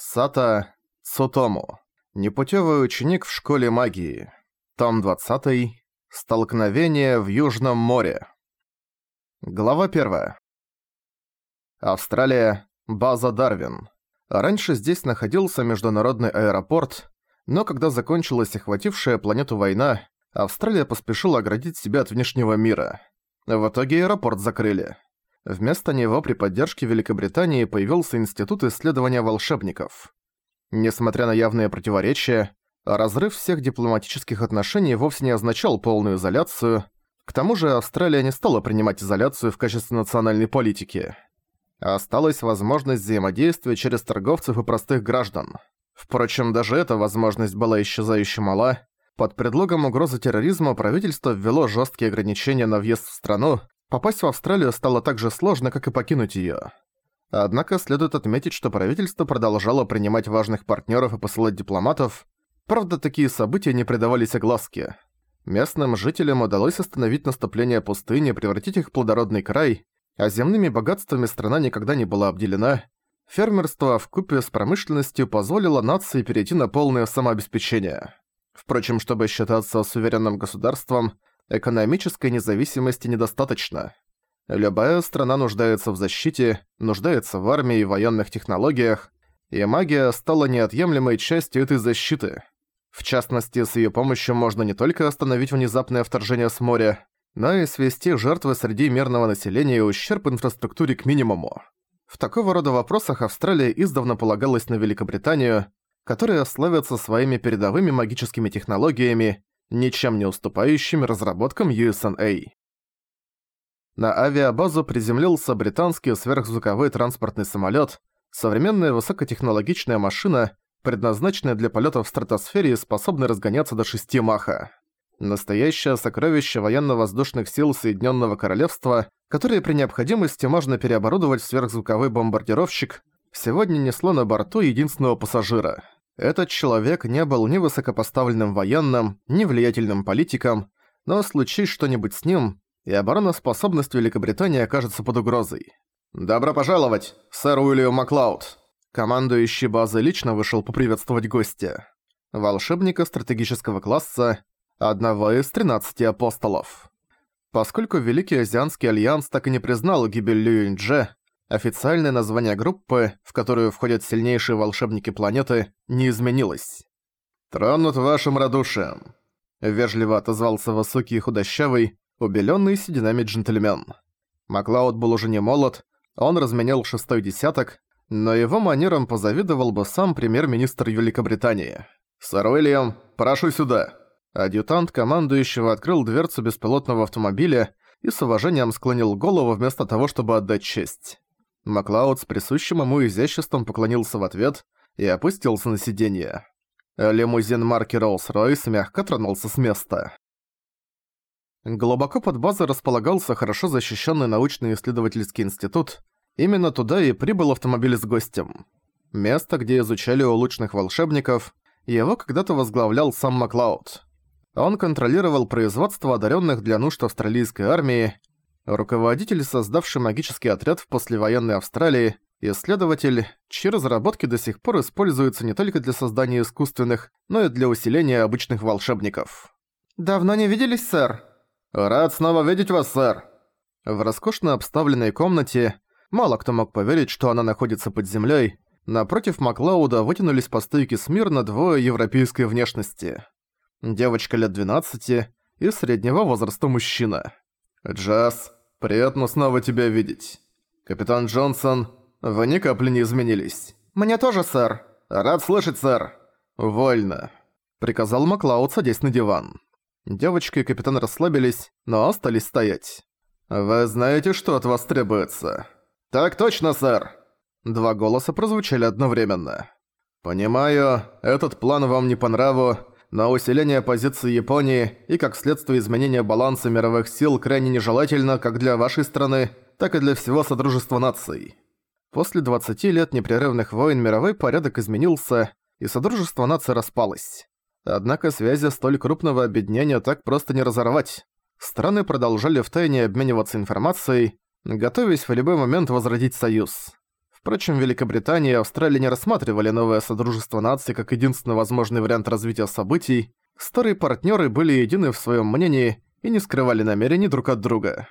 Сата Цутому. Непутевый ученик в школе магии. Том 20. Столкновение в Южном море. Глава 1. Австралия. База Дарвин. Раньше здесь находился международный аэропорт, но когда закончилась охватившая планету война, Австралия поспешила оградить себя от внешнего мира. В итоге аэропорт закрыли. Вместо него при поддержке Великобритании появился Институт исследования волшебников. Несмотря на явные противоречия, разрыв всех дипломатических отношений вовсе не означал полную изоляцию. К тому же Австралия не стала принимать изоляцию в качестве национальной политики. Осталась возможность взаимодействия через торговцев и простых граждан. Впрочем, даже эта возможность была исчезающе мала. Под предлогом угрозы терроризма правительство ввело жесткие ограничения на въезд в страну, Попасть в Австралию стало так же сложно, как и покинуть её. Однако следует отметить, что правительство продолжало принимать важных партнёров и посылать дипломатов. Правда, такие события не придавались огласке. Местным жителям удалось остановить наступление пустыни, превратить их в плодородный край, а земными богатствами страна никогда не была обделена. Фермерство вкупе с промышленностью позволило нации перейти на полное самообеспечение. Впрочем, чтобы считаться суверенным государством, экономической независимости недостаточно. Любая страна нуждается в защите, нуждается в армии и военных технологиях, и магия стала неотъемлемой частью этой защиты. В частности, с её помощью можно не только остановить внезапное вторжение с моря, но и свести жертвы среди мирного населения и ущерб инфраструктуре к минимуму. В такого рода вопросах Австралия издавна полагалась на Великобританию, которая славится своими передовыми магическими технологиями ничем не уступающими разработкам USNA. На авиабазу приземлился британский сверхзвуковой транспортный самолет, современная высокотехнологичная машина, предназначенная для полетов в стратосфере и способная разгоняться до 6 маха. Настоящее сокровище военно-воздушных сил Соединенного Королевства, которое при необходимости можно переоборудовать в сверхзвуковой бомбардировщик, сегодня несло на борту единственного пассажира – этот человек не был ни высокопоставленным военным, ни влиятельным политиком, но случись что-нибудь с ним, и обороноспособность Великобритании окажется под угрозой. «Добро пожаловать, сэр Уильям Маклауд!» Командующий базы лично вышел поприветствовать гостя. Волшебника стратегического класса, одного из 13 апостолов. Поскольку Великий Азианский Альянс так и не признал гибель Лю Официальное название группы, в которую входят сильнейшие волшебники планеты, не изменилось. «Тронут вашим радушием», — вежливо отозвался высокий худощавый, убелённый сединами джентльмен. Маклауд был уже не молод, он разменял шестой десяток, но его манерам позавидовал бы сам премьер-министр Великобритании. «Сэр Уильям, прошу сюда». Адъютант командующего открыл дверцу беспилотного автомобиля и с уважением склонил голову вместо того, чтобы отдать честь. Маклауд с присущим ему изяществом поклонился в ответ и опустился на сиденье. Лимузин марки Rolls-Royce мягко тронулся с места. Глубоко под базой располагался хорошо защищенный научно-исследовательский институт. Именно туда и прибыл автомобиль с гостем. Место, где изучали улучшенных волшебников, его когда-то возглавлял сам Маклауд. Он контролировал производство одаренных для нужд австралийской армии руководитель, создавший магический отряд в послевоенной Австралии, исследователь, чьи разработки до сих пор используются не только для создания искусственных, но и для усиления обычных волшебников. «Давно не виделись, сэр?» «Рад снова видеть вас, сэр!» В роскошно обставленной комнате мало кто мог поверить, что она находится под землей. Напротив Маклауда вытянулись по стойке смирно двое европейской внешности. Девочка лет 12 и среднего возраста мужчина. «Джаз, приятно снова тебя видеть. Капитан Джонсон, вы ни капли не изменились». «Мне тоже, сэр». «Рад слышать, сэр». «Вольно», — приказал Маклауд, садясь на диван. Девочка и капитан расслабились, но остались стоять. «Вы знаете, что от вас требуется?» «Так точно, сэр!» Два голоса прозвучали одновременно. «Понимаю, этот план вам не по нраву, но усиление позиции Японии и как следствие изменения баланса мировых сил крайне нежелательно как для вашей страны, так и для всего Содружества наций. После 20 лет непрерывных войн мировой порядок изменился, и Содружество наций распалось. Однако связи столь крупного объединения так просто не разорвать. Страны продолжали втайне обмениваться информацией, готовясь в любой момент возродить союз. Впрочем, Великобритания и Австралия не рассматривали новое Содружество наций как единственный возможный вариант развития событий. Старые партнеры были едины в своем мнении и не скрывали намерений друг от друга.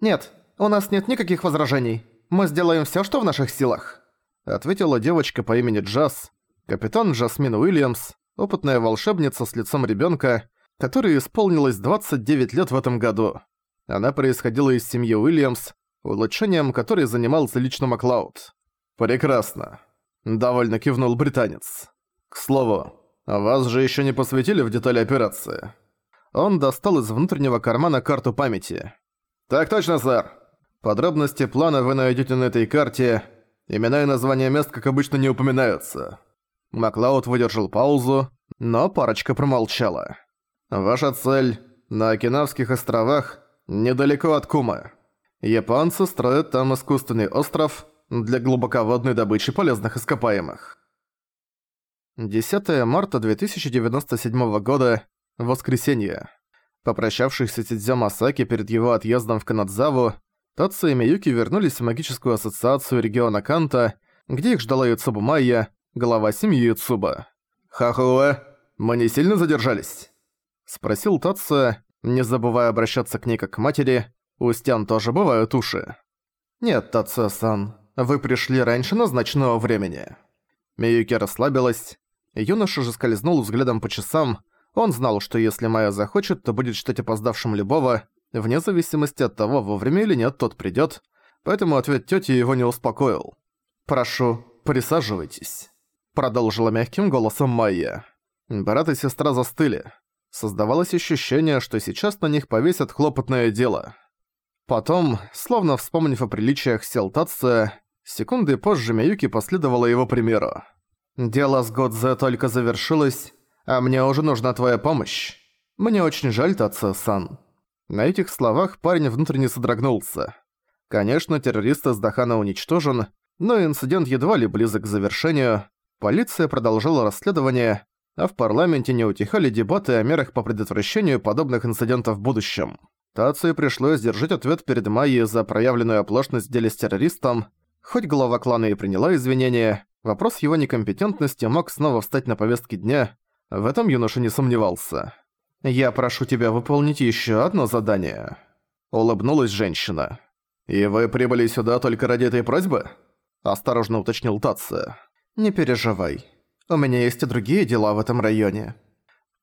«Нет, у нас нет никаких возражений. Мы сделаем все, что в наших силах», ответила девочка по имени Джаз, капитан Джасмин Уильямс, опытная волшебница с лицом ребенка, которой исполнилось 29 лет в этом году. Она происходила из семьи Уильямс, улучшением которой занимался лично Маклауд. «Прекрасно», — довольно кивнул британец. «К слову, вас же еще не посвятили в детали операции». Он достал из внутреннего кармана карту памяти. «Так точно, сэр. Подробности плана вы найдете на этой карте. Имена и названия мест, как обычно, не упоминаются». Маклауд выдержал паузу, но парочка промолчала. «Ваша цель — на Окинавских островах, недалеко от Кумы. Японцы строят там искусственный остров — для глубоководной добычи полезных ископаемых. 10 марта 2097 года. Воскресенье. Попрощавшись с Тидзё Масаки перед его отъездом в Канадзаву, Татсу и Миюки вернулись в магическую ассоциацию региона Канта, где их ждала Юцубу Майя, глава семьи Юцуба. «Хахуэ, мы не сильно задержались?» Спросил Татсу, не забывая обращаться к ней как к матери, у Стян тоже бывают уши. «Нет, Татсу-сан, вы пришли раньше назначенного времени». Миюки расслабилась. Юноша же скользнул взглядом по часам. Он знал, что если Майя захочет, то будет считать опоздавшим любого, вне зависимости от того, вовремя или нет тот придёт, поэтому ответ тёти его не успокоил. «Прошу, присаживайтесь», — продолжила мягким голосом Майя. Брат и сестра застыли. Создавалось ощущение, что сейчас на них повесят хлопотное дело. Потом, словно вспомнив о приличиях, сел Татсо, Секунды позже Миюки последовала его примеру. «Дело с Годзе только завершилось, а мне уже нужна твоя помощь. Мне очень жаль, Татсо-сан». На этих словах парень внутренне содрогнулся. Конечно, террорист из Дахана уничтожен, но инцидент едва ли близок к завершению. Полиция продолжала расследование, а в парламенте не утихали дебаты о мерах по предотвращению подобных инцидентов в будущем. Тацию пришлось держать ответ перед Майей за проявленную оплошность в деле с террористом, Хоть глава клана и приняла извинения, вопрос его некомпетентности мог снова встать на повестке дня, в этом юноша не сомневался. «Я прошу тебя выполнить еще одно задание», — улыбнулась женщина. «И вы прибыли сюда только ради этой просьбы?» — осторожно уточнил Татца. «Не переживай. У меня есть и другие дела в этом районе».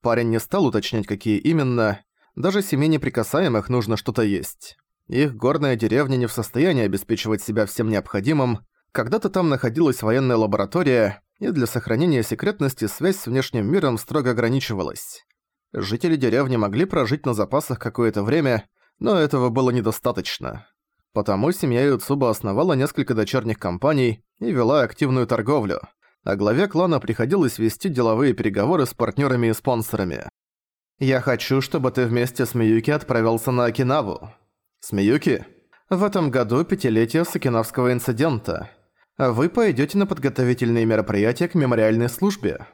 Парень не стал уточнять, какие именно. Даже семье неприкасаемых нужно что-то есть. Их горная деревня не в состоянии обеспечивать себя всем необходимым. Когда-то там находилась военная лаборатория, и для сохранения секретности связь с внешним миром строго ограничивалась. Жители деревни могли прожить на запасах какое-то время, но этого было недостаточно. Потому семья Юцуба основала несколько дочерних компаний и вела активную торговлю, а главе клана приходилось вести деловые переговоры с партнерами и спонсорами. «Я хочу, чтобы ты вместе с Миюки отправился на Окинаву», Смеюки? В этом году пятилетие Сакинавского инцидента. Вы пойдете на подготовительные мероприятия к мемориальной службе.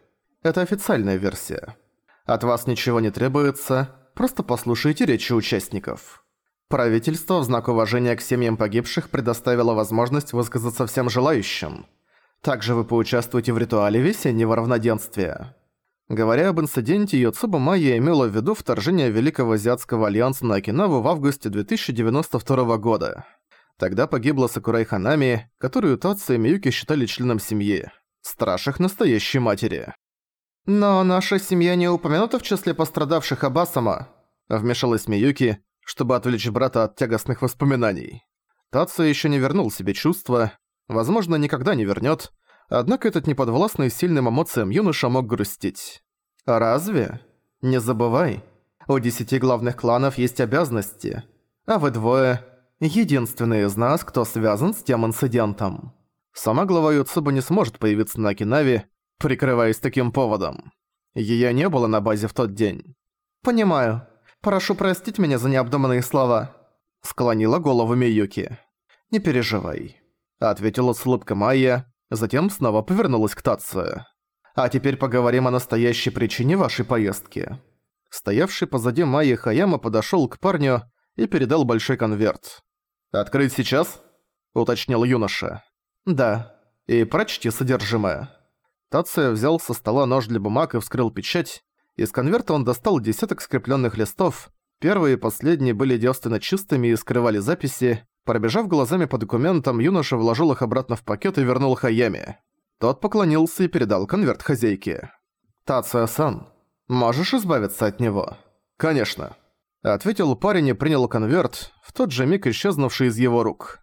Это официальная версия. От вас ничего не требуется, просто послушайте речи участников. Правительство в знак уважения к семьям погибших предоставило возможность высказаться всем желающим. Также вы поучаствуете в ритуале весеннего равноденствия. Говоря об инциденте, Йоцуба Майя имела в виду вторжение Великого Азиатского Альянса на Окинаву в августе 2092 года. Тогда погибла Сакурай Ханами, которую Татсу и Миюки считали членом семьи. Страж их настоящей матери. «Но наша семья не упомянута в числе пострадавших Абасама», вмешалась Миюки, чтобы отвлечь брата от тягостных воспоминаний. Татсу еще не вернул себе чувства, возможно, никогда не вернет, Однако этот неподвластный сильным эмоциям юноша мог грустить. «Разве? Не забывай, у десяти главных кланов есть обязанности, а вы двое – единственные из нас, кто связан с тем инцидентом». Сама глава Юцуба не сможет появиться на Окинаве, прикрываясь таким поводом. Её не было на базе в тот день. «Понимаю. Прошу простить меня за необдуманные слова», – склонила голову Миюки. «Не переживай», – ответила с улыбкой Майя, Затем снова повернулась к Татсу. «А теперь поговорим о настоящей причине вашей поездки». Стоявший позади Майи Хаяма подошёл к парню и передал большой конверт. «Открыть сейчас?» – уточнил юноша. «Да». и прочти содержимое». Тация взял со стола нож для бумаг и вскрыл печать. Из конверта он достал десяток скрепленных листов. Первые и последние были девственно чистыми и скрывали записи. Пробежав глазами по документам, юноша вложил их обратно в пакет и вернул Хаяме. Тот поклонился и передал конверт хозяйке. «Тация-сан, можешь избавиться от него?» «Конечно», — ответил парень и принял конверт, в тот же миг исчезнувший из его рук.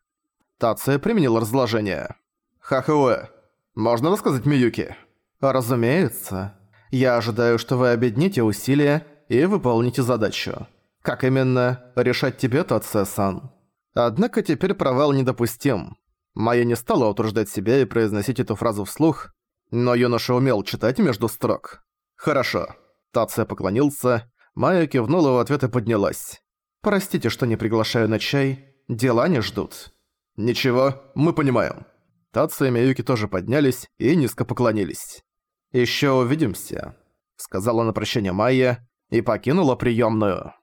Тация применил разложение. «Хахуэ, можно рассказать Миюки?» «Разумеется. Я ожидаю, что вы объедините усилия и выполните задачу. Как именно, решать тебе, Тация-сан?» Однако теперь провал недопустим. Майя не стала утруждать себя и произносить эту фразу вслух, но юноша умел читать между строк. «Хорошо». Тация поклонился, Майя кивнула в ответ и поднялась. «Простите, что не приглашаю на чай. Дела не ждут». «Ничего, мы понимаем». Тация и Миюки тоже поднялись и низко поклонились. «Ещё увидимся», — сказала на прощание Майя и покинула приёмную.